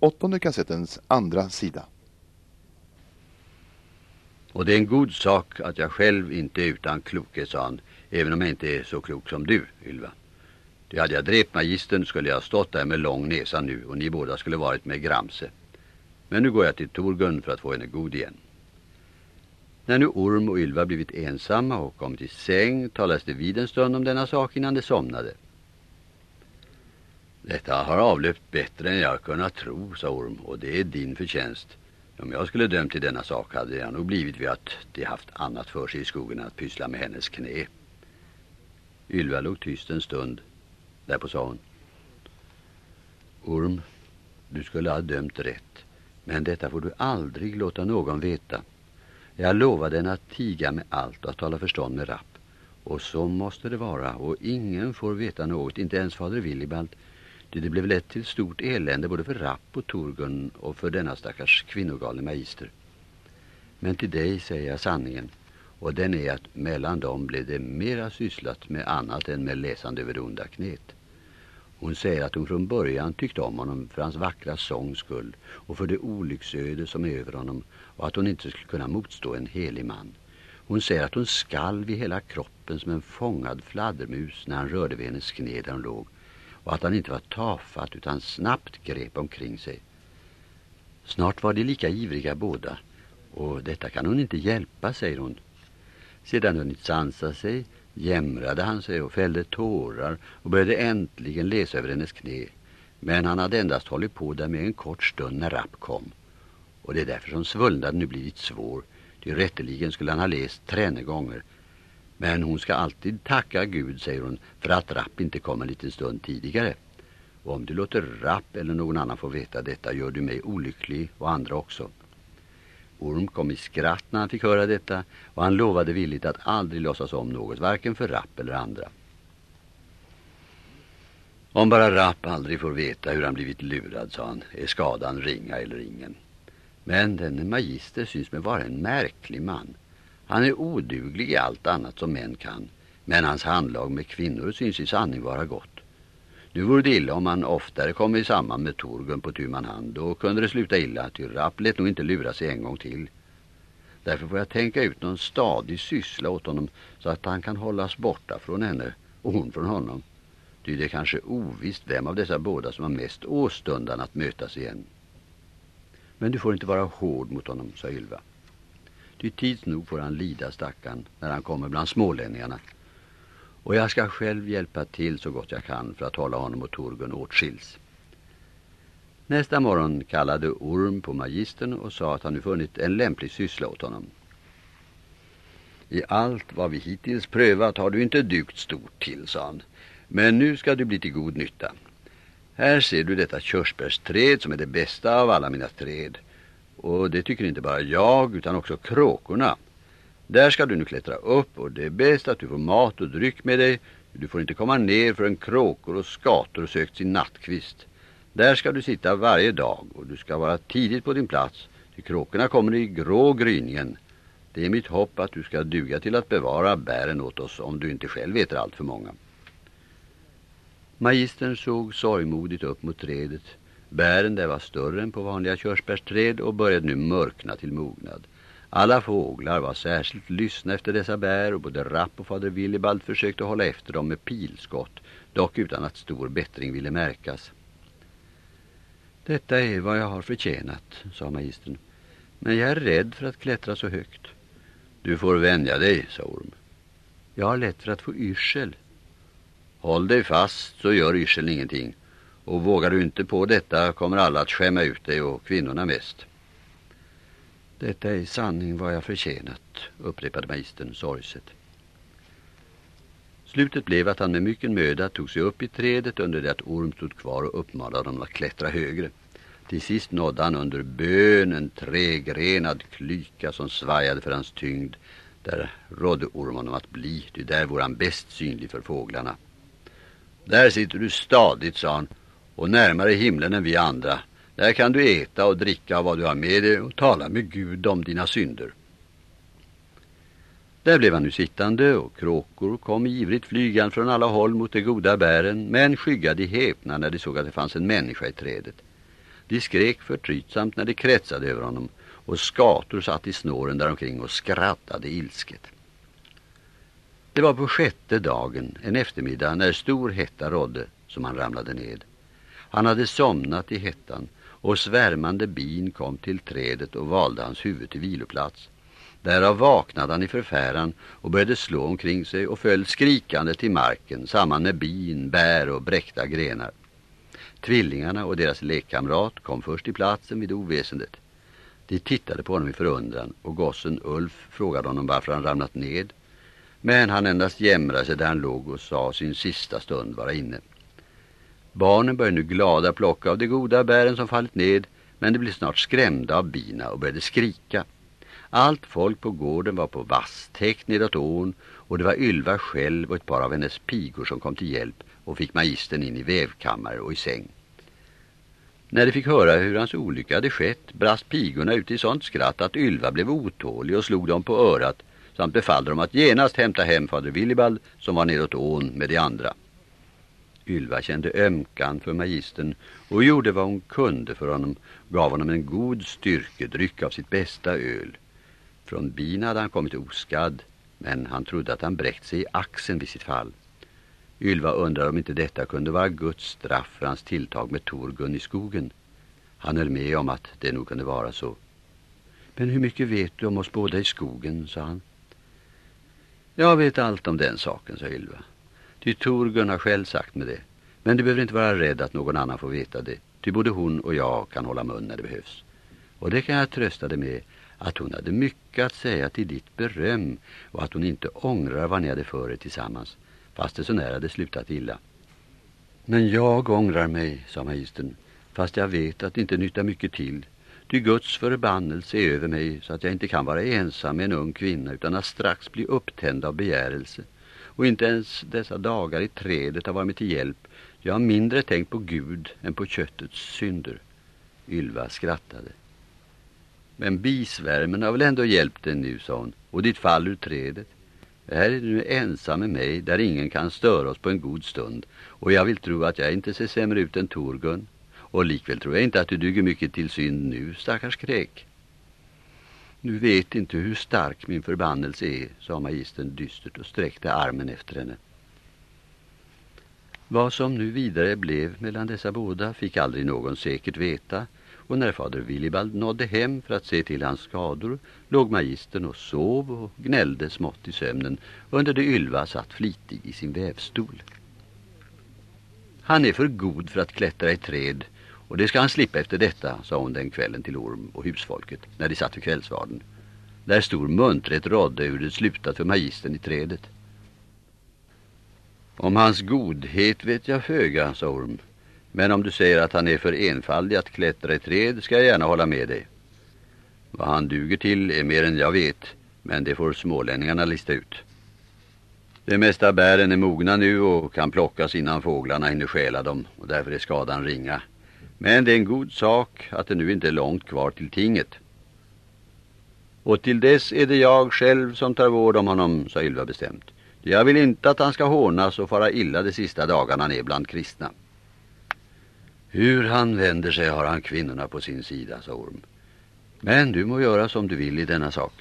åttonde kassettens andra sida. Och det är en god sak att jag själv inte är utan klokhet, sa han, även om jag inte är så klok som du, Ylva. Det hade jag drept magistern skulle jag stått där med lång näsa nu och ni båda skulle varit med Gramse. Men nu går jag till Torgun för att få henne god igen. När nu Orm och Ylva blivit ensamma och kommit i säng talades det vid en stund om denna sak innan de somnade. Detta har avlöpt bättre än jag kunnat tro, sa Orm, och det är din förtjänst. Om jag skulle dömt till denna sak hade jag nog blivit vid att de haft annat för sig i skogen att pyssla med hennes knä. Ylva låg tyst en stund. Därpå sa hon. Orm, du skulle ha dömt rätt. Men detta får du aldrig låta någon veta. Jag lovade henne att tiga med allt och att tala förstånd med rapp. Och så måste det vara och ingen får veta något, inte ens fader Willibald. Det, det blev lätt till stort elände både för Rapp och Torgun och för denna stackars kvinnogalne magister. Men till dig säger jag sanningen och den är att mellan dem blev det mera sysslat med annat än med läsande över det onda knät. Hon säger att hon från början tyckte om honom för hans vackra sångs skull och för det olycksöde som är över honom och att hon inte skulle kunna motstå en helig man. Hon säger att hon skalv i hela kroppen som en fångad fladdermus när han rörde vid hennes knä där hon låg och att han inte var tafatt utan snabbt grep omkring sig. Snart var de lika ivriga båda och detta kan hon inte hjälpa, säger hon. Sedan hunnit sansa sig jämrade han sig och fällde tårar och började äntligen läsa över hennes knä. Men han hade endast hållit på där med en kort stund när Rapp kom. Och det är därför som svullnaden nu blivit svår. Ty rätteligen skulle han ha läst tränne gånger men hon ska alltid tacka Gud, säger hon, för att Rapp inte kom en liten stund tidigare. Och om du låter Rapp eller någon annan få veta detta gör du mig olycklig och andra också. Orm kom i skratt när han fick höra detta och han lovade villigt att aldrig låtsas om något, varken för Rapp eller andra. Om bara Rapp aldrig får veta hur han blivit lurad, sa han, är skadan ringa eller ingen. Men den magister syns mig vara en märklig man. Han är oduglig i allt annat som män kan, men hans handlag med kvinnor syns i sanning vara gott. Nu vore det illa om han oftare kom i samman med Torgun på tuman hand. Då kunde det sluta illa, ty Rapp lät nog inte lura sig en gång till. Därför får jag tänka ut någon stadig syssla åt honom så att han kan hållas borta från henne och hon från honom. Ty det är kanske ovisst vem av dessa båda som har mest åstundan att mötas igen. Men du får inte vara hård mot honom, sa Ylva. Ty tids nog får han lida stackan när han kommer bland smålänningarna. Och jag ska själv hjälpa till så gott jag kan för att hålla honom och Torgun åtskils. Nästa morgon kallade Orm på magistern och sa att han nu funnit en lämplig syssla åt honom. I allt vad vi hittills prövat har du inte dykt stort till, sa han. Men nu ska du bli till god nytta. Här ser du detta körsbärsträd som är det bästa av alla mina träd. Och det tycker inte bara jag utan också kråkorna. Där ska du nu klättra upp och det är bäst att du får mat och dryck med dig. Du får inte komma ner förrän kråkor och skator sökt sin nattkvist. Där ska du sitta varje dag och du ska vara tidigt på din plats. Till kråkorna kommer i grå gryningen. Det är mitt hopp att du ska duga till att bevara bären åt oss om du inte själv äter allt för många. Magistern såg sorgmodigt upp mot trädet Bären där var större än på vanliga körsbärsträd och började nu mörkna till mognad. Alla fåglar var särskilt lyssna efter dessa bär och både Rapp och fader Willibald försökte hålla efter dem med pilskott, dock utan att stor bättring ville märkas. Detta är vad jag har förtjänat, sa magistern. Men jag är rädd för att klättra så högt. Du får vänja dig, sa Orm. Jag har lätt för att få yrsel. Håll dig fast så gör yrsel ingenting. Och vågar du inte på detta kommer alla att skämma ut dig och kvinnorna mest. Detta är i sanning vad jag förtjänat, upprepade magistern sorgset. Slutet blev att han med mycket möda tog sig upp i trädet under det att Orm stod kvar och uppmanade honom att klättra högre. Till sist nådde han under bön en trägrenad klyka som svajade för hans tyngd. Där rådde Orm honom att bli, ty där vore han bäst synlig för fåglarna. Där sitter du stadigt, sa han, och närmare himlen än vi andra. Där kan du äta och dricka vad du har med dig och tala med Gud om dina synder. Där blev han nu sittande och kråkor kom ivrigt flygan från alla håll mot de goda bären men skyggade i häpna när de såg att det fanns en människa i trädet. De skrek förtrytsamt när de kretsade över honom och skator satt i snåren däromkring och skrattade ilsket. Det var på sjätte dagen, en eftermiddag, när stor hetta rådde som han ramlade ned. Han hade somnat i hettan och svärmande bin kom till trädet och valde hans huvud till viloplats. Därav vaknade han i förfäran och började slå omkring sig och föll skrikande till marken samman med bin, bär och bräckta grenar. Tvillingarna och deras lekkamrat kom först till platsen vid oväsendet. De tittade på honom i förundran och gossen Ulf frågade honom varför han ramlat ned. Men han endast jämrade sig där han låg och sa sin sista stund vara inne. Barnen började nu glada plocka av de goda bären som fallit ned men de blev snart skrämda av bina och började skrika. Allt folk på gården var på vasstäkt nedåt ån och det var Ylva själv och ett par av hennes pigor som kom till hjälp och fick magistern in i vävkammare och i säng. När de fick höra hur hans olycka hade skett brast pigorna ut i sånt skratt att Ylva blev otålig och slog dem på örat samt befallde dem att genast hämta hem fader Willibald som var nedåt ån med de andra. Ylva kände ömkan för magistern och gjorde vad hon kunde för honom, gav honom en god styrkedryck av sitt bästa öl. Från bin hade han kommit oskadd, men han trodde att han bräckt sig i axeln vid sitt fall. Ylva undrar om inte detta kunde vara Guds straff för hans tilltag med Torgun i skogen. Han höll med om att det nog kunde vara så. Men hur mycket vet du om oss båda i skogen, sa han. Jag vet allt om den saken, sa Ylva. Ty Torgun har själv sagt med det. Men du behöver inte vara rädd att någon annan får veta det. Ty både hon och jag kan hålla mun när det behövs. Och det kan jag trösta dig med att hon hade mycket att säga till ditt beröm och att hon inte ångrar vad ni hade för er tillsammans fast det så nära hade slutat illa. Men jag ångrar mig, sa magistern, fast jag vet att det inte nyttar mycket till. Ty Guds förbannelse är över mig så att jag inte kan vara ensam med en ung kvinna utan att strax bli upptänd av begärelse. Och inte ens dessa dagar i trädet har varit mig till hjälp. Jag har mindre tänkt på Gud än på köttets synder. Ylva skrattade. Men bisvärmen har väl ändå hjälpt dig nu, sa hon, och ditt fall ur trädet. Här är du nu ensam med mig där ingen kan störa oss på en god stund. Och jag vill tro att jag inte ser sämre ut än Torgun. Och likväl tror jag inte att du duger mycket till synd nu, stackars kräk. Nu vet inte hur stark min förbannelse är, sa magistern dystert och sträckte armen efter henne. Vad som nu vidare blev mellan dessa båda fick aldrig någon säkert veta och när fader Willibald nådde hem för att se till hans skador låg magistern och sov och gnällde smått i sömnen under det Ylva satt flitig i sin vävstol. Han är för god för att klättra i träd och det ska han slippa efter detta, sa hon den kvällen till Orm och husfolket när de satt vid kvällsvarden. Där stor muntret rådde hur det slutat för magistern i trädet. Om hans godhet vet jag föga, sa Orm. Men om du säger att han är för enfaldig att klättra i träd ska jag gärna hålla med dig. Vad han duger till är mer än jag vet, men det får smålänningarna lista ut. Det mesta bären är mogna nu och kan plockas innan fåglarna hinner stjäla dem och därför är skadan ringa. Men det är en god sak att det nu inte är långt kvar till tinget. Och till dess är det jag själv som tar vård om honom, sa Ylva bestämt. Jag vill inte att han ska hånas och fara illa de sista dagarna ner bland kristna. Hur han vänder sig har han kvinnorna på sin sida, sa Orm. Men du må göra som du vill i denna sak.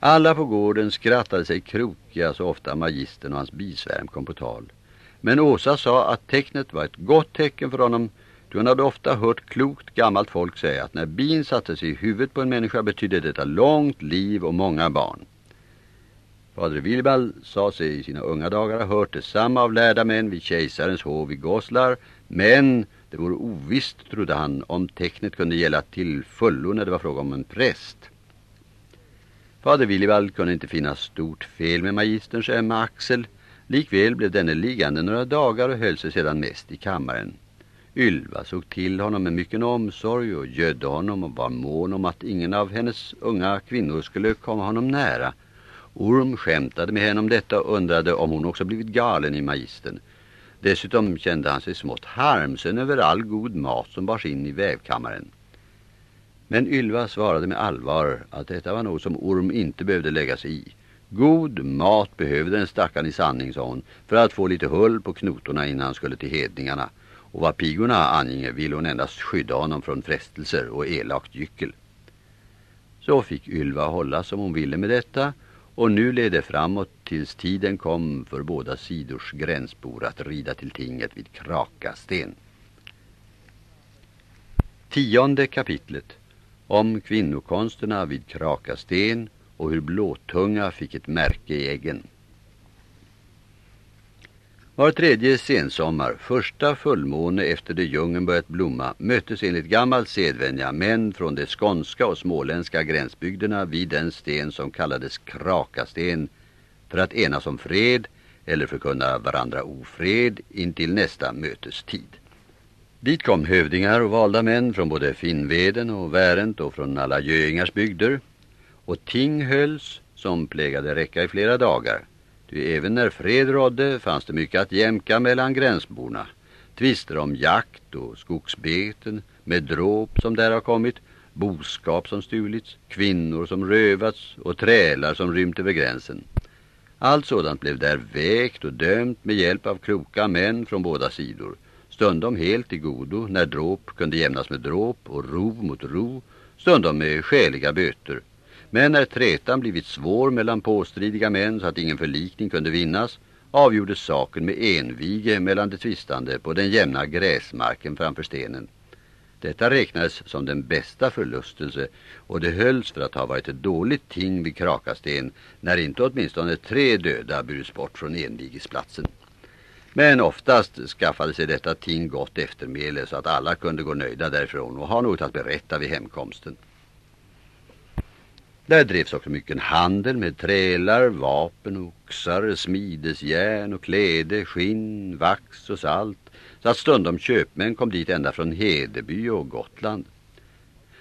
Alla på gården skrattade sig krokiga så ofta magistern och hans bisvärm kom på tal. Men Åsa sa att tecknet var ett gott tecken för honom. Du hade ofta hört klokt gammalt folk säga att när bin satte sig i huvudet på en människa betydde detta långt liv och många barn. Fader Wilbald sa sig i sina unga dagar ha hört detsamma av lärda män vid kejsarens hov i Goslar men det vore ovisst, trodde han, om tecknet kunde gälla till fullo när det var fråga om en präst. Fader Willibald kunde inte finna stort fel med magisterns ömma axel. Likväl blev denne liggande några dagar och höll sig sedan mest i kammaren. Ylva såg till honom med mycket omsorg och gödde honom och var mån om att ingen av hennes unga kvinnor skulle komma honom nära. Orm skämtade med henne om detta och undrade om hon också blivit galen i magistern. Dessutom kände han sig smått harmsen över all god mat som bars in i vävkammaren. Men Ylva svarade med allvar att detta var något som Orm inte behövde lägga sig i. God mat behövde en stackarn i sanning, sa hon, för att få lite hull på knotorna innan han skulle till hedningarna. och vad pigorna anginge ville hon endast skydda honom från frestelser och elakt gyckel. Så fick Ylva hålla som hon ville med detta och nu ledde framåt tills tiden kom för båda sidors gränsbor att rida till tinget vid Krakasten. Tionde kapitlet om kvinnokonsterna vid Krakasten och hur Blåtunga fick ett märke i äggen. Var tredje sensommar, första fullmåne efter det djungeln börjat blomma, möttes enligt gammal sedvänja män från de skånska och småländska gränsbygderna vid den sten som kallades Krakasten för att enas om fred eller förkunna varandra ofred intill nästa mötestid. Dit kom hövdingar och valda män från både Finnveden och Värent och från alla Göingars bygder och ting hölls som plägade räcka i flera dagar Ty även när fred rådde fanns det mycket att jämka mellan gränsborna. Tvister om jakt och skogsbeten med dråp som där har kommit, boskap som stulits, kvinnor som rövats och trälar som rymt över gränsen. Allt sådant blev där vägt och dömt med hjälp av kloka män från båda sidor. Stundom helt i godo när dråp kunde jämnas med dråp och ro mot ro, stundom med skäliga böter. Men när trätan blivit svår mellan påstridiga män så att ingen förlikning kunde vinnas avgjordes saken med envige mellan de tvistande på den jämna gräsmarken framför stenen. Detta räknades som den bästa förlustelse och det hölls för att ha varit ett dåligt ting vid Krakasten när inte åtminstone tre döda burits bort från envigesplatsen. Men oftast skaffade sig detta ting gott eftermäle så att alla kunde gå nöjda därifrån och ha något att berätta vid hemkomsten. Där drevs också mycket handel med trälar, vapen, oxar, smidesjärn och kläde, skinn, vax och salt. Så att stundom köpmän kom dit ända från Hedeby och Gotland.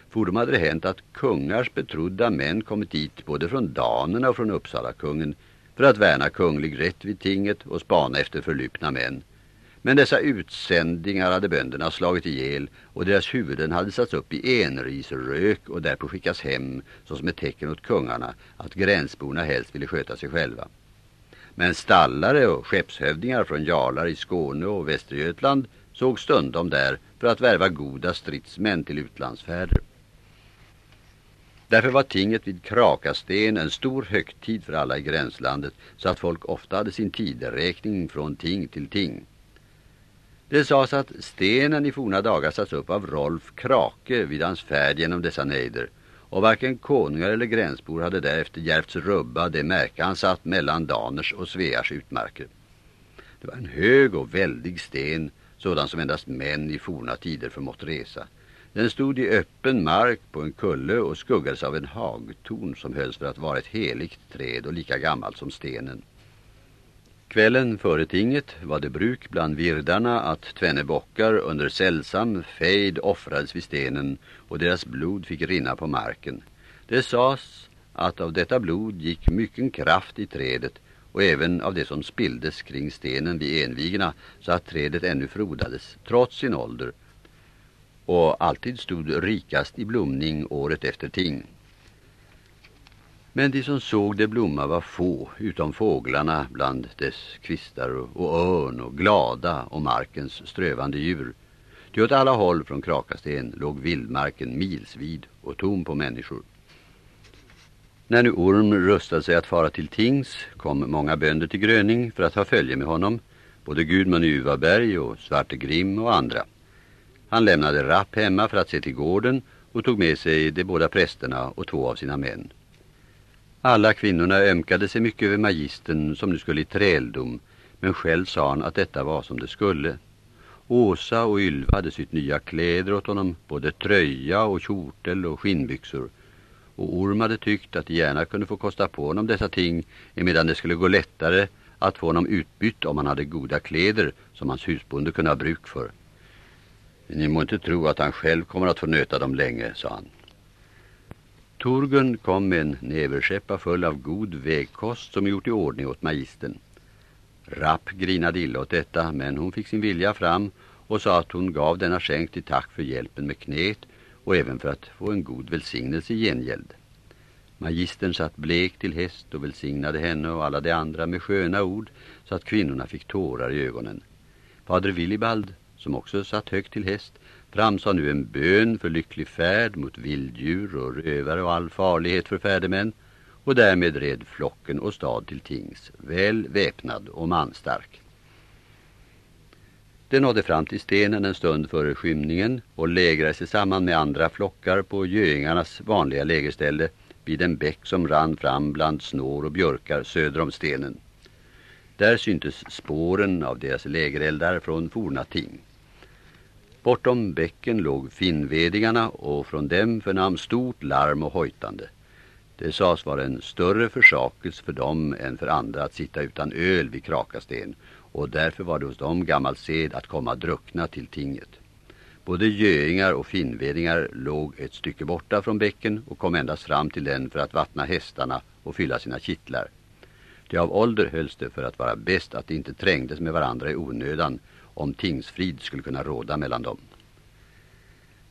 Fordom hade det hänt att kungars betrodda män kommit dit både från danerna och från Uppsala kungen för att värna kunglig rätt vid tinget och spana efter förlypna män. Men dessa utsändningar hade bönderna slagit ihjäl och deras huvuden hade satts upp i enrisrök och därpå skickas hem såsom ett tecken åt kungarna att gränsborna helst ville sköta sig själva. Men stallare och skeppshövdingar från jarlar i Skåne och Västergötland såg stundom där för att värva goda stridsmän till utlandsfärder. Därför var tinget vid Krakasten en stor högtid för alla i gränslandet så att folk ofta hade sin tideräkning från ting till ting. Det sades att stenen i forna dagar satts upp av Rolf Krake vid hans färd genom dessa nejder och varken konungar eller gränsbor hade därefter hjälpts rubba det märke han satt mellan Daners och Svears utmarker. Det var en hög och väldig sten, sådan som endast män i forna tider förmått resa. Den stod i öppen mark på en kulle och skuggades av en hagtorn som hölls för att vara ett heligt träd och lika gammalt som stenen. Kvällen före tinget var det bruk bland virdarna att tvenne bockar under sällsam fejd offrades vid stenen och deras blod fick rinna på marken. Det sades att av detta blod gick mycken kraft i trädet och även av det som spildes kring stenen vid envigerna så att trädet ännu frodades trots sin ålder och alltid stod rikast i blomning året efter ting. Men de som såg det blomma var få, utom fåglarna bland dess kvistar och örn och glada och markens strövande djur. Ty åt alla håll från Krakasten låg vildmarken milsvid och tom på människor. När nu Orm rustade sig att fara till Tings kom många bönder till Gröning för att ha följe med honom, både Gudmund Uvaberg och Svarte Grim och andra. Han lämnade Rapp hemma för att se till gården och tog med sig de båda prästerna och två av sina män. Alla kvinnorna ömkade sig mycket över magisten som nu skulle i träldom, men själv sa han att detta var som det skulle. Åsa och Ylva hade sytt nya kläder åt honom, både tröja och kjortel och skinnbyxor. Och Orm hade tyckt att de gärna kunde få kosta på honom dessa ting, emedan det skulle gå lättare att få honom utbytt om han hade goda kläder som hans husbonde kunde ha bruk för. Ni må inte tro att han själv kommer att få nöta dem länge, sa han. Torgun kom med en näverskeppa full av god vägkost som gjort i ordning åt magisten. Rapp grinade illa åt detta, men hon fick sin vilja fram och sa att hon gav denna skänk till tack för hjälpen med knät och även för att få en god välsignelse i gengäld. Magistern satt blek till häst och välsignade henne och alla de andra med sköna ord så att kvinnorna fick tårar i ögonen. Fader Willibald som också satt högt till häst, framsa nu en bön för lycklig färd mot vilddjur och rövare och all farlighet för färdemän och därmed red flocken och stad till tings, väl väpnad och manstark. Den nådde fram till stenen en stund före skymningen och lägrade sig samman med andra flockar på göingarnas vanliga lägerställe vid en bäck som rann fram bland snår och björkar söder om stenen. Där syntes spåren av deras lägereldar från forna ting. Bortom bäcken låg finnvedingarna och från dem förnam stort larm och hojtande. Det sades vara en större försakelse för dem än för andra att sitta utan öl vid Krakasten och därför var det hos dem gammal sed att komma druckna till tinget. Både göingar och finnvedingar låg ett stycke borta från bäcken och kom endast fram till den för att vattna hästarna och fylla sina kittlar. Det av ålder hölls det för att vara bäst att de inte trängdes med varandra i onödan om tingsfrid skulle kunna råda mellan dem.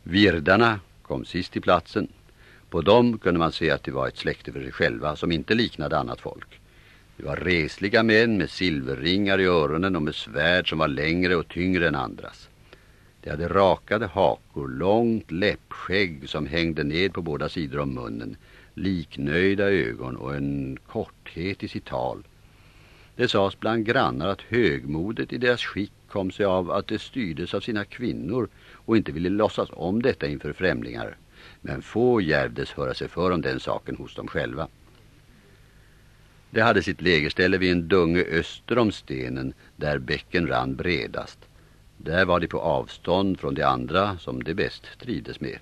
Virdarna kom sist till platsen. På dem kunde man se att det var ett släkte för sig själva som inte liknade annat folk. Det var resliga män med silverringar i öronen och med svärd som var längre och tyngre än andras. De hade rakade hakor, långt läppskägg som hängde ned på båda sidor om munnen, liknöjda ögon och en korthet i sitt tal. Det sades bland grannar att högmodet i deras skick kom sig av att de styrdes av sina kvinnor och inte ville låtsas om detta inför främlingar. Men få järvdes höra sig för om den saken hos dem själva. De hade sitt lägerställe vid en dunge öster om stenen där bäcken rann bredast. Där var de på avstånd från de andra som de bäst trivdes med.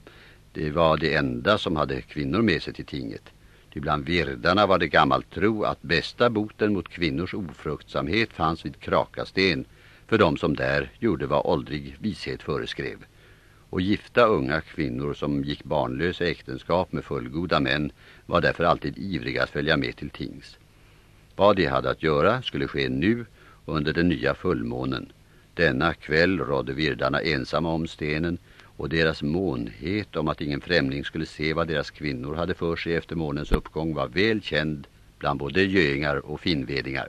Det var de enda som hade kvinnor med sig till tinget. Ty bland virdarna var det gammalt tro att bästa boten mot kvinnors ofruktsamhet fanns vid Krakasten för de som där gjorde vad åldrig vishet föreskrev. Och gifta unga kvinnor som gick barnlösa äktenskap med fullgoda män var därför alltid ivriga att följa med till tings. Vad de hade att göra skulle ske nu under den nya fullmånen. Denna kväll rådde virdarna ensamma om stenen och deras månhet om att ingen främling skulle se vad deras kvinnor hade för sig efter månens uppgång var väl känd bland både göingar och finvedingar.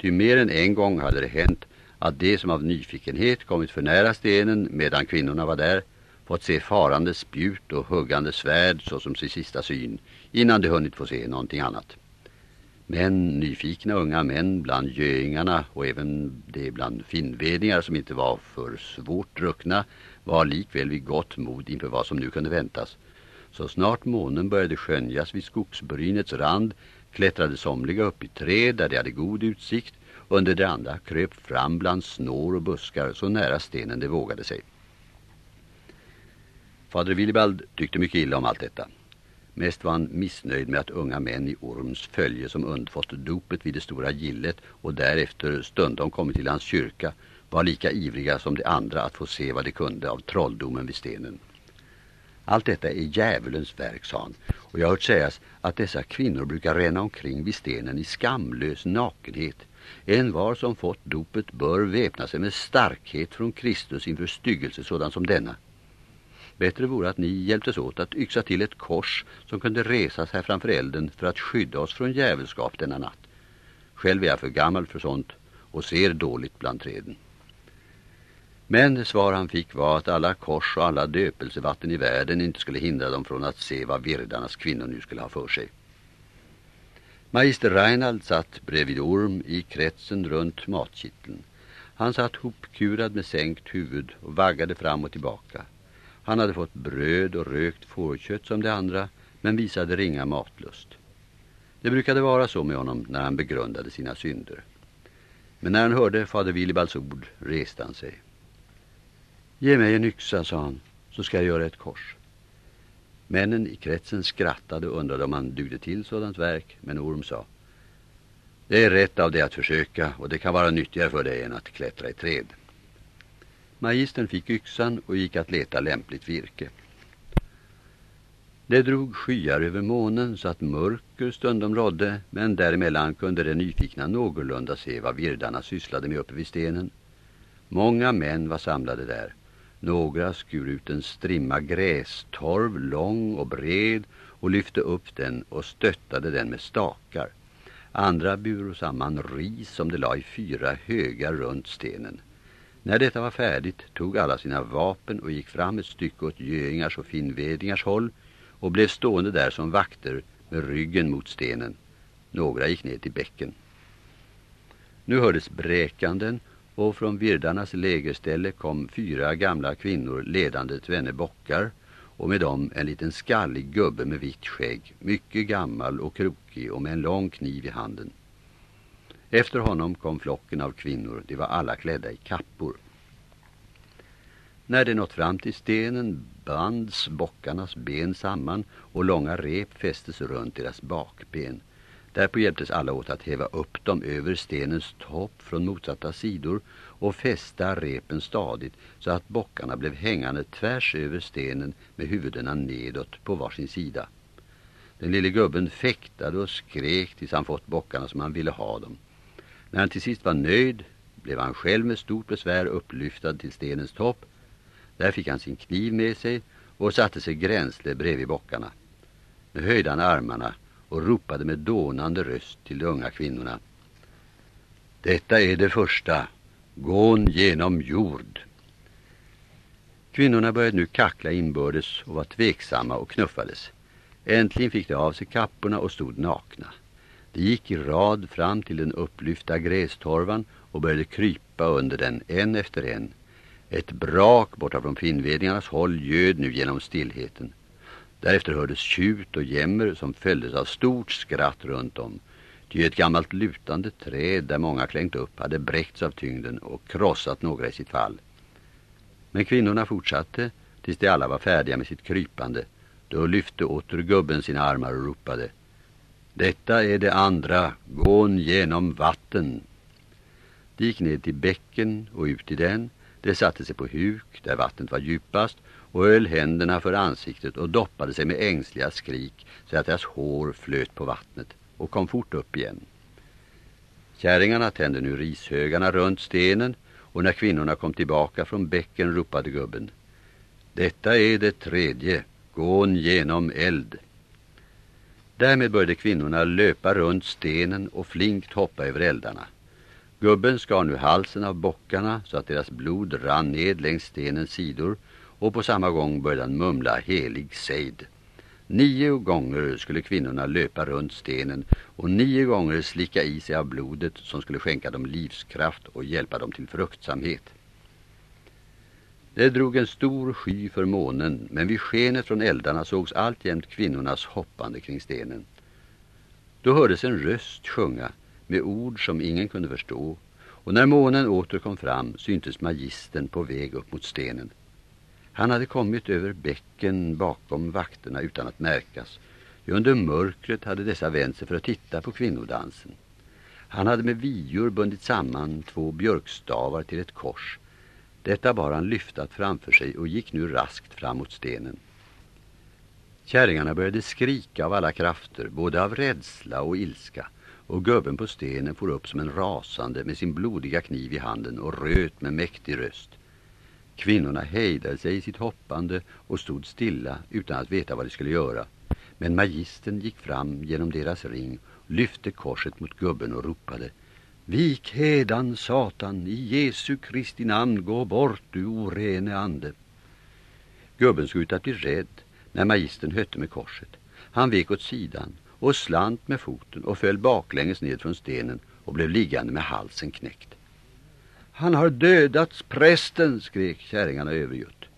Ty mer än en gång hade det hänt att de som av nyfikenhet kommit för nära stenen medan kvinnorna var där fått se farande spjut och huggande svärd såsom sin sista syn innan de hunnit få se någonting annat. Men nyfikna unga män bland göingarna och även de bland finnvedingar som inte var för svårt druckna var likväl vid gott mod inför vad som nu kunde väntas. Så snart månen började skönjas vid skogsbrynets rand klättrade somliga upp i träd där de hade god utsikt under det andra kröp fram bland snår och buskar så nära stenen de vågade sig. Fader Willibald tyckte mycket illa om allt detta. Mest var han missnöjd med att unga män i Orms följe som undfått dopet vid det stora gillet och därefter stundom kommit till hans kyrka var lika ivriga som de andra att få se vad de kunde av trolldomen vid stenen. Allt detta är djävulens verk, sa han, och jag har hört sägas att dessa kvinnor brukar ränna omkring vid stenen i skamlös nakenhet. En var som fått dopet bör väpna sig med starkhet från Kristus inför styggelse sådan som denna. Bättre vore att ni hjälptes åt att yxa till ett kors som kunde resas här framför elden för att skydda oss från djävulskap denna natt. Själv är jag för gammal för sånt och ser dåligt bland träden. Men det svar han fick var att alla kors och alla döpelsevatten i världen inte skulle hindra dem från att se vad virdarnas kvinnor nu skulle ha för sig. Magister Reinald satt bredvid orm i kretsen runt matkitteln. Han satt hopkurad med sänkt huvud och vaggade fram och tillbaka. Han hade fått bröd och rökt fårkött som de andra, men visade ringa matlust. Det brukade vara så med honom när han begrundade sina synder. Men när han hörde fader Willibals ord reste han sig. Ge mig en yxa, sa han, så ska jag göra ett kors. Männen i kretsen skrattade och undrade om han dugde till sådant verk, men Orm sa Det är rätt av dig att försöka och det kan vara nyttigare för dig än att klättra i träd. Magistern fick yxan och gick att leta lämpligt virke. Det drog skyar över månen så att mörker stundom rådde, men däremellan kunde de nyfikna någorlunda se vad virdarna sysslade med uppe vid stenen. Många män var samlade där. Några skur ut en strimma grästorv, lång och bred, och lyfte upp den och stöttade den med stakar. Andra bur samman ris som de la i fyra högar runt stenen. När detta var färdigt tog alla sina vapen och gick fram ett stycke åt göingars och finvedingars håll och blev stående där som vakter med ryggen mot stenen. Några gick ner till bäcken. Nu hördes bräkanden och från virdarnas lägerställe kom fyra gamla kvinnor ledande tvenne bockar och med dem en liten skallig gubbe med vitt skägg, mycket gammal och krokig och med en lång kniv i handen. Efter honom kom flocken av kvinnor, de var alla klädda i kappor. När de nått fram till stenen bands bockarnas ben samman och långa rep fästes runt deras bakben. Därpå hjälptes alla åt att häva upp dem över stenens topp från motsatta sidor och fästa repen stadigt så att bockarna blev hängande tvärs över stenen med huvudena nedåt på varsin sida. Den lille gubben fäktade och skrek tills han fått bockarna som han ville ha dem. När han till sist var nöjd blev han själv med stort besvär upplyftad till stenens topp. Där fick han sin kniv med sig och satte sig gränsle bredvid bockarna. Nu höjde han armarna och ropade med dånande röst till de unga kvinnorna. Detta är det första, gån genom jord. Kvinnorna började nu kackla inbördes och var tveksamma och knuffades. Äntligen fick de av sig kapporna och stod nakna. De gick i rad fram till den upplyfta grästorvan och började krypa under den en efter en. Ett brak borta från finnvedingarnas håll ljöd nu genom stillheten. Därefter hördes tjut och jämmer som följdes av stort skratt runt om. Ty ett gammalt lutande träd där många klängt upp hade bräckts av tyngden och krossat några i sitt fall. Men kvinnorna fortsatte tills de alla var färdiga med sitt krypande. Då lyfte åter gubben sina armar och ropade Detta är det andra, gån genom vatten. De gick ned till bäcken och ut i den. De satte sig på huk där vattnet var djupast och höll händerna för ansiktet och doppade sig med ängsliga skrik så att deras hår flöt på vattnet och kom fort upp igen. Kärringarna tände nu rishögarna runt stenen och när kvinnorna kom tillbaka från bäcken ropade gubben Detta är det tredje, gån genom eld. Därmed började kvinnorna löpa runt stenen och flinkt hoppa över eldarna. Gubben skar nu halsen av bockarna så att deras blod rann ned längs stenens sidor och på samma gång började han mumla helig sejd. Nio gånger skulle kvinnorna löpa runt stenen och nio gånger slicka i sig av blodet som skulle skänka dem livskraft och hjälpa dem till fruktsamhet. Det drog en stor sky för månen, men vid skenet från eldarna sågs alltjämt kvinnornas hoppande kring stenen. Då hördes en röst sjunga med ord som ingen kunde förstå, och när månen åter kom fram syntes magisten på väg upp mot stenen. Han hade kommit över bäcken bakom vakterna utan att märkas. Under mörkret hade dessa vänt sig för att titta på kvinnodansen. Han hade med vior bundit samman två björkstavar till ett kors. Detta bar han lyftat framför sig och gick nu raskt fram mot stenen. Kärringarna började skrika av alla krafter, både av rädsla och ilska. Och gubben på stenen for upp som en rasande med sin blodiga kniv i handen och röt med mäktig röst. Kvinnorna hejdade sig i sitt hoppande och stod stilla utan att veta vad de skulle göra. Men magisten gick fram genom deras ring, lyfte korset mot gubben och ropade Vik hedan, Satan, i Jesu Kristi namn, gå bort, du orene ande. Gubben såg ut att bli rädd när magisten hötte med korset. Han vek åt sidan och slant med foten och föll baklänges ned från stenen och blev liggande med halsen knäckt. Han har dödats, prästen, skrek kärringarna övergjort.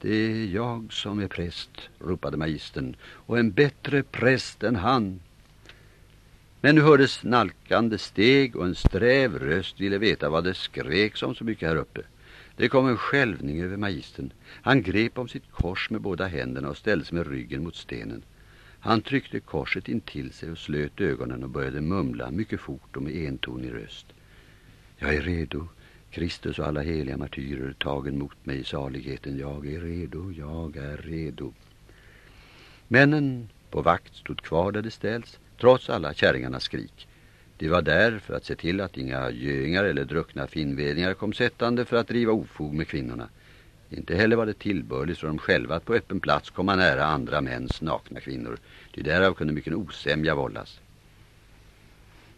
Det är jag som är präst, ropade magistern, och en bättre präst än han. Men nu hördes nalkande steg och en sträv röst ville veta vad det skrek som så mycket här uppe. Det kom en skälvning över magistern. Han grep om sitt kors med båda händerna och ställde sig med ryggen mot stenen. Han tryckte korset in till sig och slöt ögonen och började mumla mycket fort och med entonig röst. Jag är redo, Kristus och alla heliga martyrer tagen mot mig i saligheten. Jag är redo, jag är redo. Männen på vakt stod kvar där det ställs, trots alla kärringarnas skrik. De var där för att se till att inga göingar eller druckna finvedingar kom sättande för att driva ofog med kvinnorna. Inte heller var det tillbörligt för dem själva att på öppen plats komma nära andra mäns nakna kvinnor. Ty därav kunde mycket osämja vållas.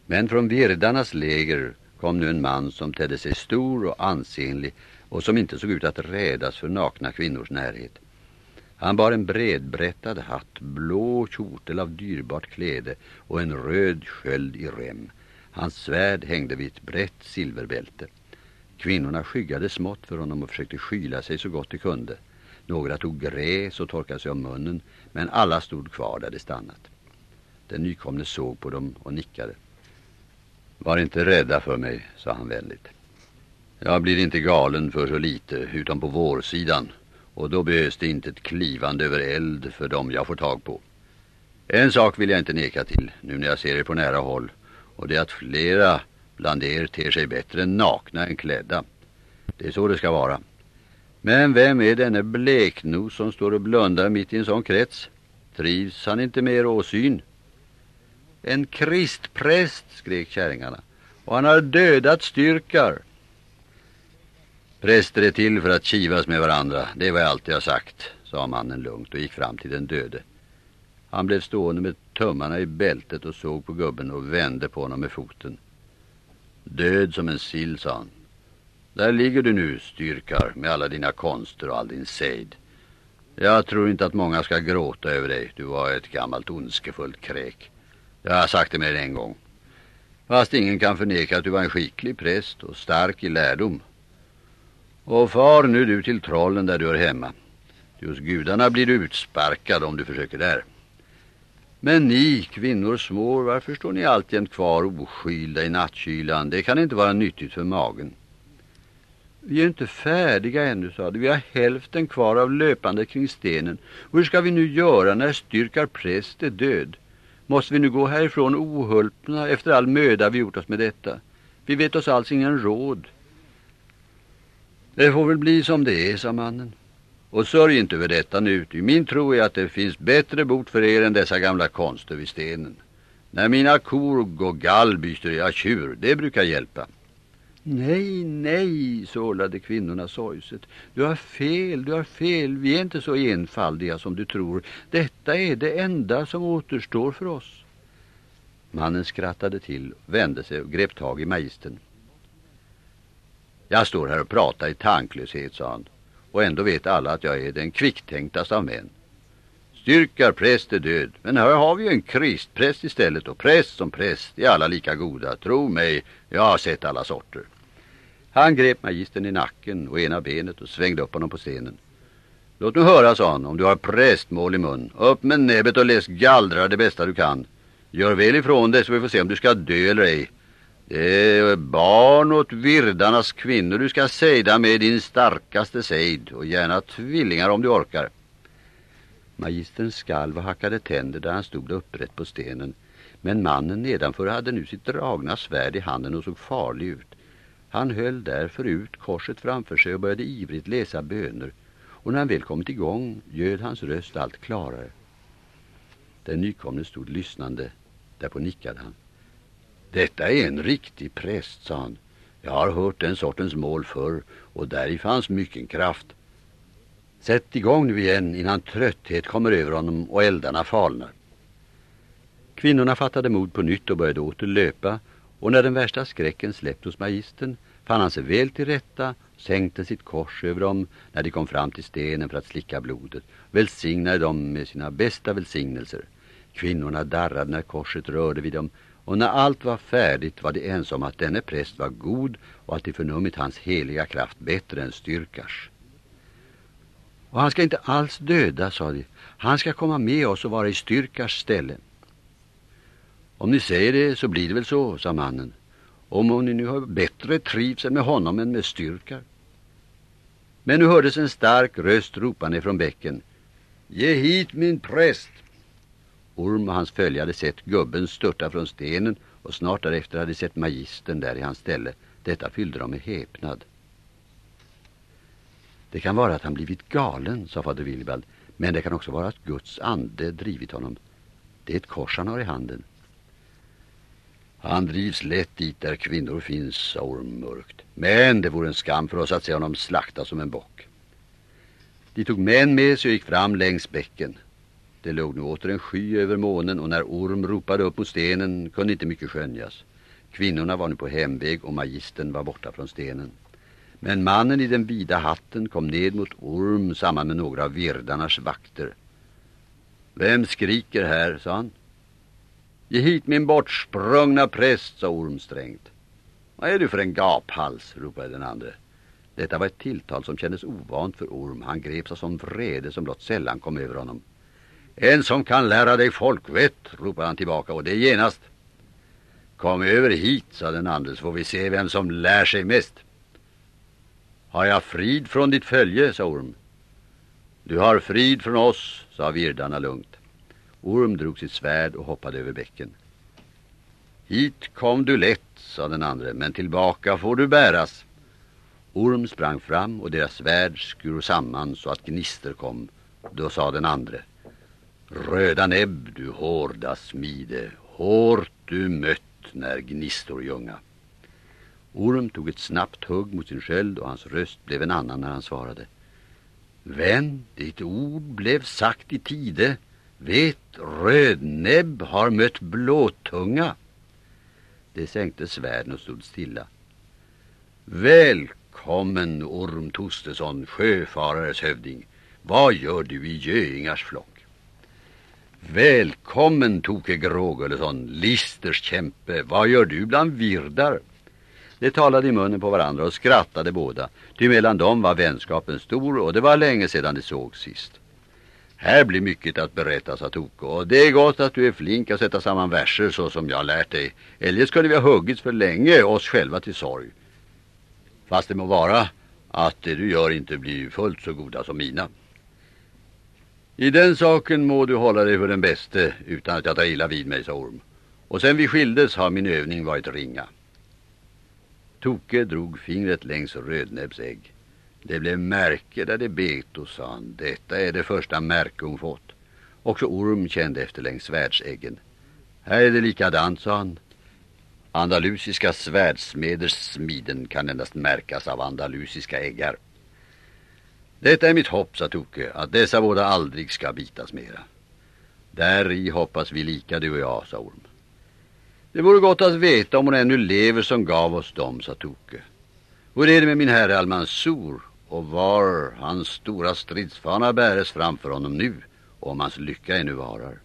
Men från virdarnas läger kom nu en man som tedde sig stor och ansenlig och som inte såg ut att rädas för nakna kvinnors närhet. Han bar en bredbrättad hatt, blå kjortel av dyrbart kläde och en röd sköld i rem. Hans svärd hängde vid ett brett silverbälte. Kvinnorna skyggade smått för honom och försökte skyla sig så gott de kunde. Några tog gräs och torkade sig om munnen, men alla stod kvar där de stannat. Den nykomne såg på dem och nickade. Var inte rädda för mig, sa han vänligt. Jag blir inte galen för så lite, utom på vårsidan. Och då behövs det inte ett klivande över eld för dem jag får tag på. En sak vill jag inte neka till, nu när jag ser er på nära håll. Och det är att flera bland er ter sig bättre nakna än klädda. Det är så det ska vara. Men vem är denne bleknos som står och blundar mitt i en sån krets? Trivs han inte med er åsyn? En kristpräst, skrek kärringarna. Och han har dödat styrkar. Präster är till för att kivas med varandra, det är vad jag alltid har sagt, sa mannen lugnt och gick fram till den döde. Han blev stående med tummarna i bältet och såg på gubben och vände på honom med foten. Död som en sill, sa han. Där ligger du nu, styrkar, med alla dina konster och all din sejd. Jag tror inte att många ska gråta över dig. Du var ett gammalt ondskefullt kräk. Jag har sagt det mer än en gång. Fast ingen kan förneka att du var en skicklig präst och stark i lärdom. Och far nu du till trollen där du är hemma. Just gudarna blir du utsparkad om du försöker där. Men ni, kvinnor små, varför står ni alltjämt kvar oskylda i nattkylan? Det kan inte vara nyttigt för magen. Vi är inte färdiga ännu, sa du. Vi har hälften kvar av löpande kring stenen. Och hur ska vi nu göra när styrkar präst är död? Måste vi nu gå härifrån ohulpna efter all möda vi gjort oss med detta? Vi vet oss alls ingen råd. Det får väl bli som det är, sa mannen. Och sörj inte över detta nu, ty min tro är att det finns bättre bot för er än dessa gamla konster vid stenen. När mina kor går gall byter jag tjur, det brukar hjälpa. Nej, nej, sålade kvinnorna sorgset. Du har fel, du har fel. Vi är inte så enfaldiga som du tror. Detta är det enda som återstår för oss. Mannen skrattade till, vände sig och grep tag i magistern. Jag står här och pratar i tanklöshet, sa han. Och ändå vet alla att jag är den kvicktänktaste av män. Styrkar präst är död, men här har vi ju en kristpräst istället och präst som präst är alla lika goda. Tro mig, jag har sett alla sorter. Han grep magistern i nacken och ena benet och svängde upp honom på scenen. Låt nu höra, sa han, om du har prästmål i mun. Upp med näbbet och läs gallra det bästa du kan. Gör väl ifrån dig så vi får se om du ska dö eller ej. Det är barn åt virdarnas kvinnor du ska sejda med din starkaste sejd och gärna tvillingar om du orkar. Magistern skalv och hackade tänder där han stod upprätt på stenen. Men mannen nedanför hade nu sitt dragna svärd i handen och såg farlig ut. Han höll därför ut korset framför sig och började ivrigt läsa böner. Och när han väl kommit igång ljöd hans röst allt klarare. Den nykomne stod lyssnande. Därpå nickade han. Detta är en riktig präst, sa han. Jag har hört den sortens mål förr och där fanns mycket kraft. Sätt igång nu igen innan trötthet kommer över honom och eldarna falnar. Kvinnorna fattade mod på nytt och började åter löpa och när den värsta skräcken släppt hos magisten fann han sig väl till rätta, sänkte sitt kors över dem när de kom fram till stenen för att slicka blodet, välsignade dem med sina bästa välsignelser. Kvinnorna darrade när korset rörde vid dem och när allt var färdigt var de ens om att denne präst var god och att de förnummit hans heliga kraft bättre än styrkars. Och han ska inte alls döda, sa de. Han ska komma med oss och vara i styrkars ställe. Om ni säger det så blir det väl så, sa mannen. Om, om ni nu har bättre trivsel med honom än med styrkar. Men nu hördes en stark röst ropa ner från bäcken. Ge hit min präst! Orm och hans följare hade sett gubben störta från stenen och snart därefter hade sett magisten där i hans ställe. Detta fyllde dem med häpnad. Det kan vara att han blivit galen, sa fader Willibald. Men det kan också vara att Guds ande drivit honom. Det är ett kors han har i handen. Han drivs lätt dit där kvinnor finns, sa Orm mörkt. Men det vore en skam för oss att se honom slakta som en bock. De tog män med sig och gick fram längs bäcken. Det låg nu åter en sky över månen och när Orm ropade upp mot stenen kunde inte mycket skönjas. Kvinnorna var nu på hemväg och magisten var borta från stenen. Men mannen i den vida hatten kom ned mot Orm samman med några av virdarnas vakter. Vem skriker här, sa han. Ge hit min bortsprungna präst, sa Orm strängt. Vad är du för en gaphals, ropade den andre. Detta var ett tilltal som kändes ovant för Orm. Han greps av sån vrede som blott sällan kom över honom. En som kan lära dig folkvett, ropade han tillbaka och det genast. Kom över hit, sa den andre, så får vi se vem som lär sig mest. Har jag frid från ditt följe, sa Orm. Du har frid från oss, sa virdarna lugnt. Orm drog sitt svärd och hoppade över bäcken. Hit kom du lätt, sa den andre, men tillbaka får du bäras. Orm sprang fram och deras svärd skur samman så att gnister kom. Då sa den andre. Röda näbb, du hårda smide, hårt du mött när gnistor ljunga. Orm tog ett snabbt hugg mot sin sköld och hans röst blev en annan när han svarade. Vän, ditt ord blev sagt i tide. Vet, rödnäbb har mött blåtunga. Det sänkte svärden och stod stilla. Välkommen, Orm Tostesson, sjöfarares hövding. Vad gör du i Göingars flock? Välkommen, Toke Grågullesson, listers kämpe. Vad gör du bland virdar? De talade i munnen på varandra och skrattade båda. Ty mellan dem var vänskapen stor och det var länge sedan de såg sist. Här blir mycket att berätta, sa Toko. Och det är gott att du är flink att sätta samman verser så som jag lärt dig. Eljest skulle vi ha huggits för länge oss själva till sorg. Fast det må vara att det du gör inte blir fullt så goda som mina. I den saken må du hålla dig för den bäste utan att jag tar illa vid mig, sa Orm. Och sen vi skildes har min övning varit ringa. Toke drog fingret längs rödnäbbs ägg. Det blev märke där det bet och sa han. Detta är det första märke hon fått. Också Orm kände efter längs svärdsäggen. Här är det likadant, sa han. Andalusiska svärdsmeders smiden kan endast märkas av andalusiska äggar. Detta är mitt hopp, sa Toke, att dessa båda aldrig ska bitas mera. Där i hoppas vi lika, du och jag, sa Orm. Det vore gott att veta om hon ännu lever som gav oss dem, sa Toke. Hur är det med min herre Almansor och var hans stora stridsfana bäres framför honom nu och om hans lycka ännu varar?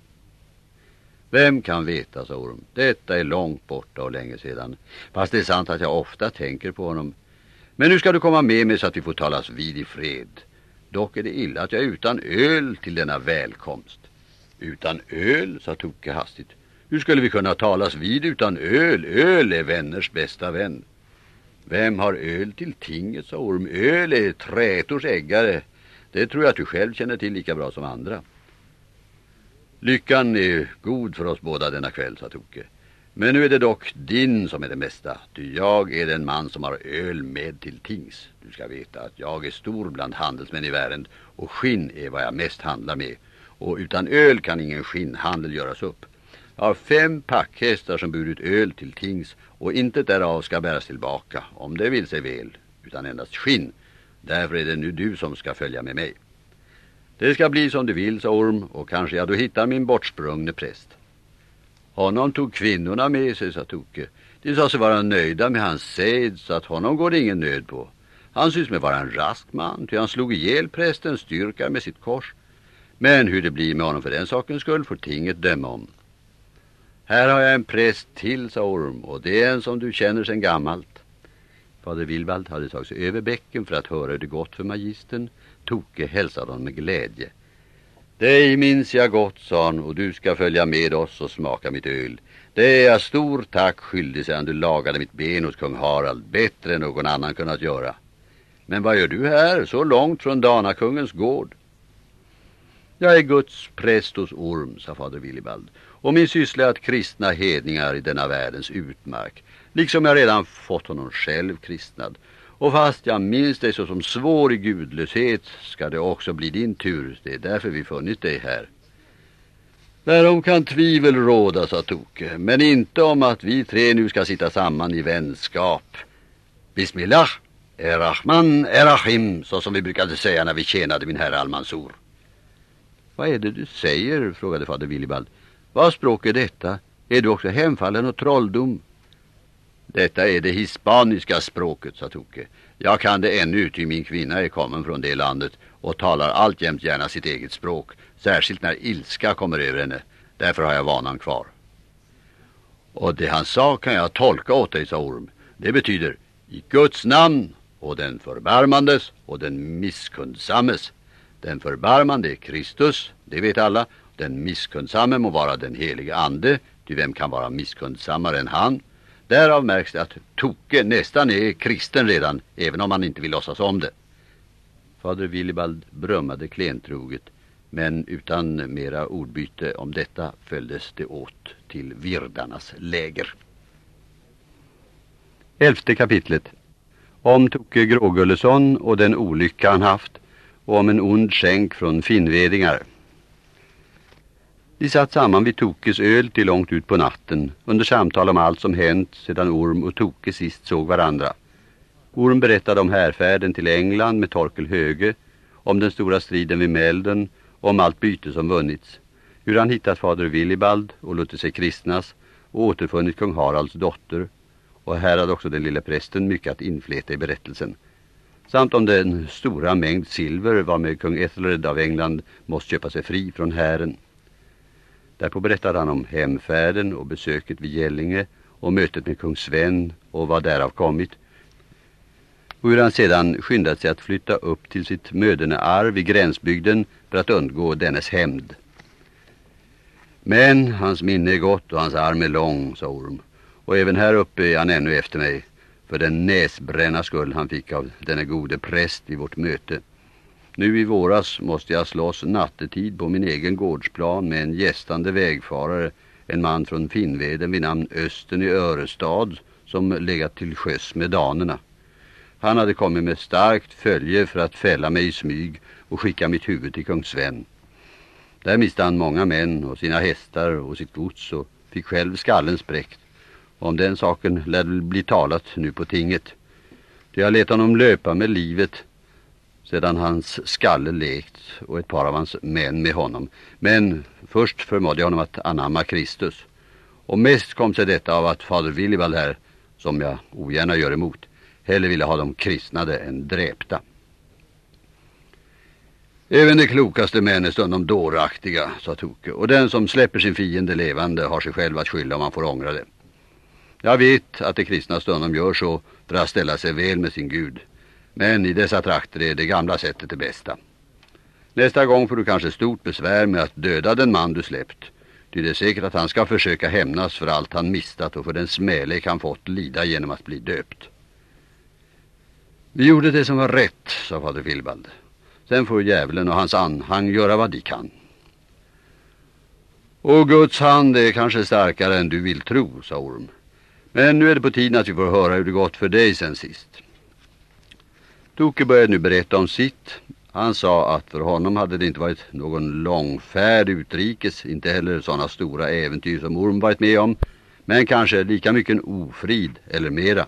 Vem kan veta, sa Orm. Detta är långt borta och länge sedan. Fast det är sant att jag ofta tänker på honom. Men nu ska du komma med mig så att vi får talas vid i fred. Dock är det illa att jag är utan öl till denna välkomst. Utan öl, sa Toke hastigt. Hur skulle vi kunna talas vid utan öl? Öl är vänners bästa vän. Vem har öl till tinget, sa Orm. Öl är trätors äggare. Det tror jag att du själv känner till lika bra som andra. Lyckan är god för oss båda denna kväll, sa Toke. Men nu är det dock din som är det mesta. Ty jag är den man som har öl med till tings. Du ska veta att jag är stor bland handelsmän i världen och skinn är vad jag mest handlar med. Och utan öl kan ingen skinnhandel göras upp. Jag har fem packhästar som burit öl till tings och inte därav ska bäras tillbaka, om det vill sig väl, utan endast skinn. Därför är det nu du som ska följa med mig. Det ska bli som du vill, sa Orm, och kanske jag då hittar min bortsprungne präst. Honom tog kvinnorna med sig, sa Toke. De sa sig vara nöjda med hans sed, så att honom går det ingen nöd på. Han syns med vara en rask man, ty han slog ihjäl prästens styrka med sitt kors. Men hur det blir med honom för den sakens skull får tinget döma om. Här har jag en präst till, sa Orm, och det är en som du känner sedan gammalt. Fader Wilvald hade tagit sig över bäcken för att höra hur det gått för magisten. Toke hälsade honom med glädje. Dig minns jag gott, sa han, och du ska följa med oss och smaka mitt öl. Det är jag stor tack skyldig sedan du lagade mitt ben hos kung Harald, bättre än någon annan kunnat göra. Men vad gör du här, så långt från Danakungens gård? Jag är Guds präst hos Orm, sa fader Willibald, och min syssla är att kristna hedningar i denna världens utmark, liksom jag redan fått honom själv kristnad. Och fast jag minns dig såsom svår i gudlöshet ska det också bli din tur. Det är därför vi funnit dig här. Därom kan tvivel råda, sa Toke, men inte om att vi tre nu ska sitta samman i vänskap. Bismillah, Erahman, Erahim, så som vi brukade säga när vi tjänade min herre Almansor. Vad är det du säger, frågade fader Willibald. Vad språk är detta? Är du också hemfallen och trolldom? Detta är det hispaniska språket, sa Toke. Jag kan det ännu, ty min kvinna är kommen från det landet och talar alltjämt gärna sitt eget språk, särskilt när ilska kommer över henne. Därför har jag vanan kvar. Och det han sa kan jag tolka åt dig, sa Orm. Det betyder i Guds namn och den förbarmandes och den misskundsammes. Den förbarmande är Kristus, det vet alla. Den misskundsamme må vara den helige ande, ty vem kan vara misskundsammare än han? Därav märks det att Toke nästan är kristen redan, även om han inte vill låtsas om det. Fader Willibald brummade klentroget, men utan mera ordbyte om detta följdes det åt till virdarnas läger. Elfte kapitlet Om Toke Grågullesson och den olycka han haft och om en ond skänk från finvedingar. Vi satt samman vid Tokes öl till långt ut på natten under samtal om allt som hänt sedan Orm och Toke sist såg varandra. Orm berättade om härfärden till England med Torkel Höge, om den stora striden vid Melden och om allt byte som vunnits. Hur han hittat fader Willibald och låtit sig kristnas och återfunnit kung Haralds dotter. Och här hade också den lilla prästen mycket att infleta i berättelsen. Samt om den stora mängd silver varmed kung Ethelred av England måste köpa sig fri från hären. Därpå berättade han om hemfärden och besöket vid Gällinge och mötet med kung Sven och vad därav kommit. Och hur han sedan skyndat sig att flytta upp till sitt mödene arv i gränsbygden för att undgå dennes hämnd. Men hans minne är gott och hans arm är lång, sa Orm. Och även här uppe är han ännu efter mig för den näsbränna skull han fick av denne gode präst i vårt möte. Nu i våras måste jag slåss nattetid på min egen gårdsplan med en gästande vägfarare, en man från Finnveden vid namn Östen i Örestad som legat till sjöss med danerna. Han hade kommit med starkt följe för att fälla mig i smyg och skicka mitt huvud till kung Sven. Där miste han många män och sina hästar och sitt gods och fick själv skallen spräckt. Om den saken lär bli talat nu på tinget. Jag lät honom löpa med livet sedan hans skalle lekt och ett par av hans män med honom. Men först förmådde jag honom att anamma Kristus. Och mest kom sig detta av att fader Willibald här, som jag ogärna gör emot, hellre ville ha dem kristnade än dräpta. Även de klokaste män är stundom dåraktiga, sa Toke, och den som släpper sin fiende levande har sig själv att skylla om man får ångra det. Jag vet att de kristna stundom gör så för att ställa sig väl med sin Gud. Men i dessa trakter är det gamla sättet det bästa. Nästa gång får du kanske stort besvär med att döda den man du släppt. Ty det är säkert att han ska försöka hämnas för allt han mistat och för den smälek han fått lida genom att bli döpt. Vi gjorde det som var rätt, sa fader Filbald. Sen får djävulen och hans anhang göra vad de kan. Och Guds hand är kanske starkare än du vill tro, sa Orm. Men nu är det på tiden att vi får höra hur det gått för dig sen sist. Toke började nu berätta om sitt. Han sa att för honom hade det inte varit någon långfärd utrikes, inte heller sådana stora äventyr som Orm varit med om, men kanske lika mycket en ofrid eller mera.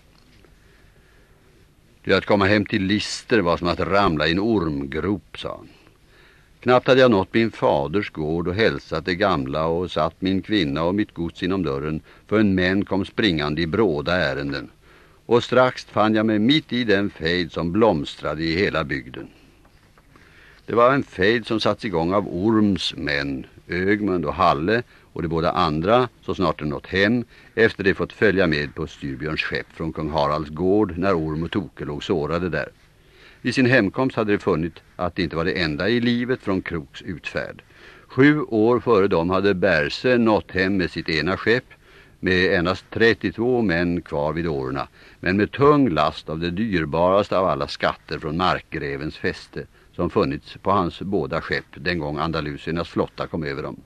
Det att komma hem till Lister var som att ramla i en ormgrop, sa han. Knappt hade jag nått min faders gård och hälsat det gamla och satt min kvinna och mitt gods inom dörren för en män kom springande i bråda ärenden. Och strax fann jag mig mitt i den fejd som blomstrade i hela bygden. Det var en fejd som satts igång av Orms män, Ögmund och Halle och de båda andra så snart de nått hem efter de fått följa med på Styrbjörns skepp från kung Haralds gård när Orm och Toke låg sårade där. Vid sin hemkomst hade de funnit att det inte var det enda i livet från Kroks utfärd. Sju år före dem hade Berse nått hem med sitt ena skepp med endast 32 män kvar vid årorna men med tung last av det dyrbaraste av alla skatter från markgrevens fäste som funnits på hans båda skepp den gång Andalusiernas flotta kom över dem.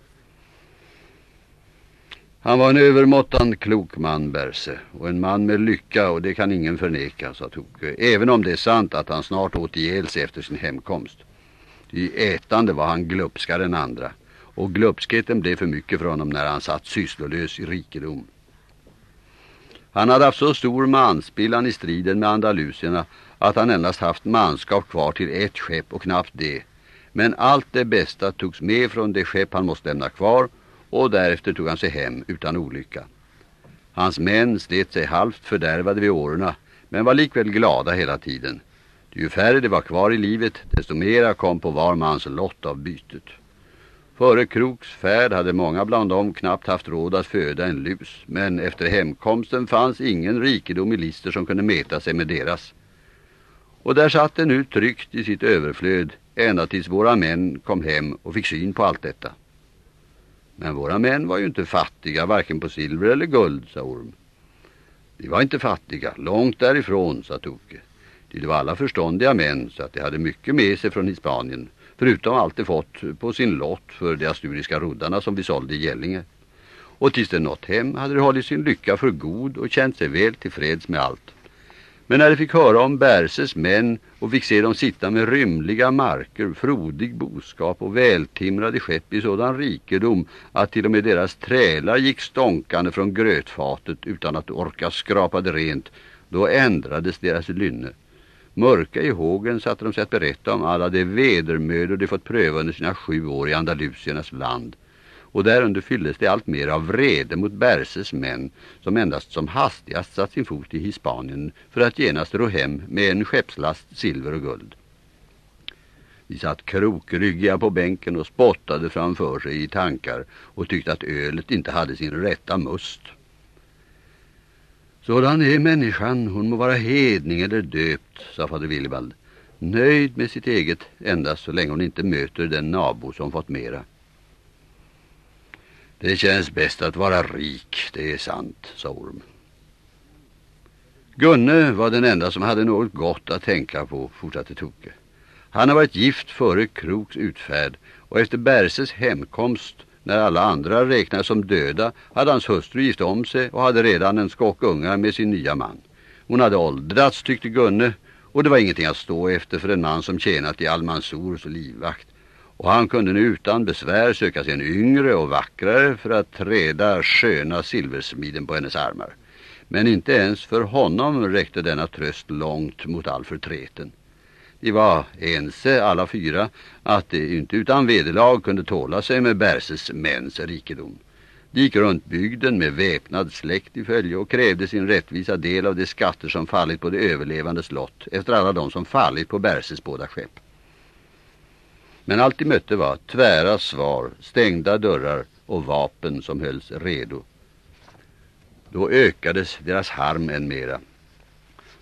Han var en övermåttan klok man, Berse, och en man med lycka och det kan ingen förneka, sa Toke, även om det är sant att han snart åt ihjäl sig efter sin hemkomst. I ätande var han glupskare än andra, och glupskheten blev för mycket för honom när han satt sysslolös i rikedom. Han hade haft så stor manspillan i striden med andalusierna att han endast haft manskap kvar till ett skepp och knappt det. Men allt det bästa togs med från det skepp han måste lämna kvar och därefter tog han sig hem utan olycka. Hans män slet sig halvt fördärvade vid årorna men var likväl glada hela tiden. Ju färre det var kvar i livet desto mera kom på var mans lott av bytet. Före Kroks färd hade många bland dem knappt haft råd att föda en lus men efter hemkomsten fanns ingen rikedom i lister som kunde mäta sig med deras. Och där satt den nu tryckt i sitt överflöd ända tills våra män kom hem och fick syn på allt detta. Men våra män var ju inte fattiga, varken på silver eller guld, sa Orm. De var inte fattiga, långt därifrån, sa Toke. De var alla förståndiga män så att de hade mycket med sig från Hispanien. Förutom allt de fått på sin lott för de asturiska roddarna som vi sålde i Gällinge. Och tills de nått hem hade de hållit sin lycka för god och känt sig väl tillfreds med allt. Men när de fick höra om Bärses män och fick se dem sitta med rymliga marker, frodig boskap och vältimrade skepp i sådan rikedom att till och med deras trälar gick stånkande från grötfatet utan att orka skrapa det rent, då ändrades deras lynne. Mörka i hågen satte de sig att berätta om alla de vedermödor de fått pröva under sina sju år i Andalusiernas land och därunder fylldes det allt mer av vrede mot Berses män som endast som hastigast satt sin fot i Hispanien för att genast ro hem med en skeppslast silver och guld. Vi satt krokryggiga på bänken och spottade framför sig i tankar och tyckte att ölet inte hade sin rätta must. Sådan är människan, hon må vara hedning eller döpt, sa fader Willibald. Nöjd med sitt eget endast så länge hon inte möter den nabo som fått mera. Det känns bäst att vara rik, det är sant, sa Orm. Gunne var den enda som hade något gott att tänka på, fortsatte Toke. Han har varit gift före Kroks utfärd och efter Berses hemkomst, när alla andra räknades som döda, hade hans hustru gift om sig och hade redan en skock ungar med sin nya man. Hon hade åldrats, tyckte Gunne, och det var ingenting att stå efter för en man som tjänat i Almansors livvakt och han kunde nu utan besvär söka sig en yngre och vackrare för att träda sköna silversmiden på hennes armar. Men inte ens för honom räckte denna tröst långt mot all förtreten. De var ense alla fyra att de inte utan vederlag kunde tåla sig med Berses mäns rikedom. De gick runt bygden med väpnad släkt i följe och krävde sin rättvisa del av de skatter som fallit på de överlevandes lott efter alla de som fallit på Berses båda skepp. Men allt de mötte var tvära svar, stängda dörrar och vapen som hölls redo. Då ökades deras harm än mera.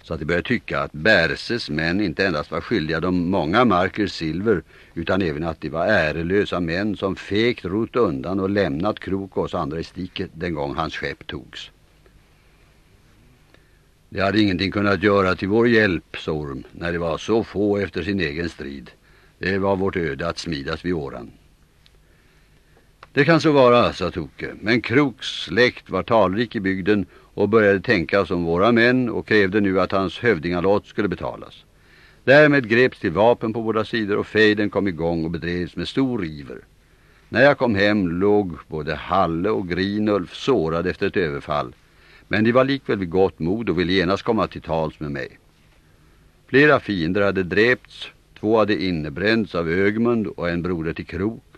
Så att de började tycka att Berses män inte endast var skyldiga de många marker silver utan även att de var ärelösa män som fekt rot undan och lämnat Krok och oss andra i stiket den gång hans skepp togs. De hade ingenting kunnat göra till vår hjälp, Sorm, när de var så få efter sin egen strid. Det var vårt öde att smidas vid åran. Det kan så vara, sa Toke, men Kroks släkt var talrik i bygden och började tänka som våra män och krävde nu att hans hövdingalott skulle betalas. Därmed greps till vapen på båda sidor och fejden kom igång och bedrevs med stor iver. När jag kom hem låg både Halle och Grinulf sårade efter ett överfall, men de var likväl vid gott mod och ville genast komma till tals med mig. Flera fiender hade dräpts Två hade innebränts av Ögmund och en broder till Krok.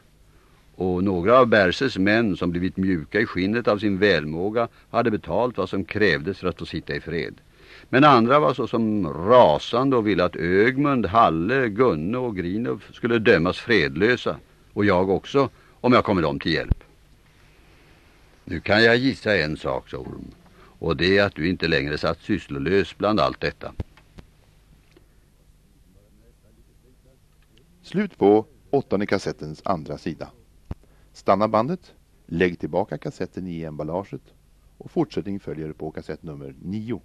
Och några av Berses män som blivit mjuka i skinnet av sin välmåga hade betalt vad som krävdes för att få sitta i fred. Men andra var så som rasande och ville att Ögmund, Halle, Gunne och Grinov skulle dömas fredlösa. Och jag också, om jag kommer dem till hjälp. Nu kan jag gissa en sak, sa Orm. Och det är att du inte längre satt sysslolös bland allt detta. Slut på åttonde kassettens andra sida. Stanna bandet, lägg tillbaka kassetten i emballaget och fortsättning följer på kassett nummer 9.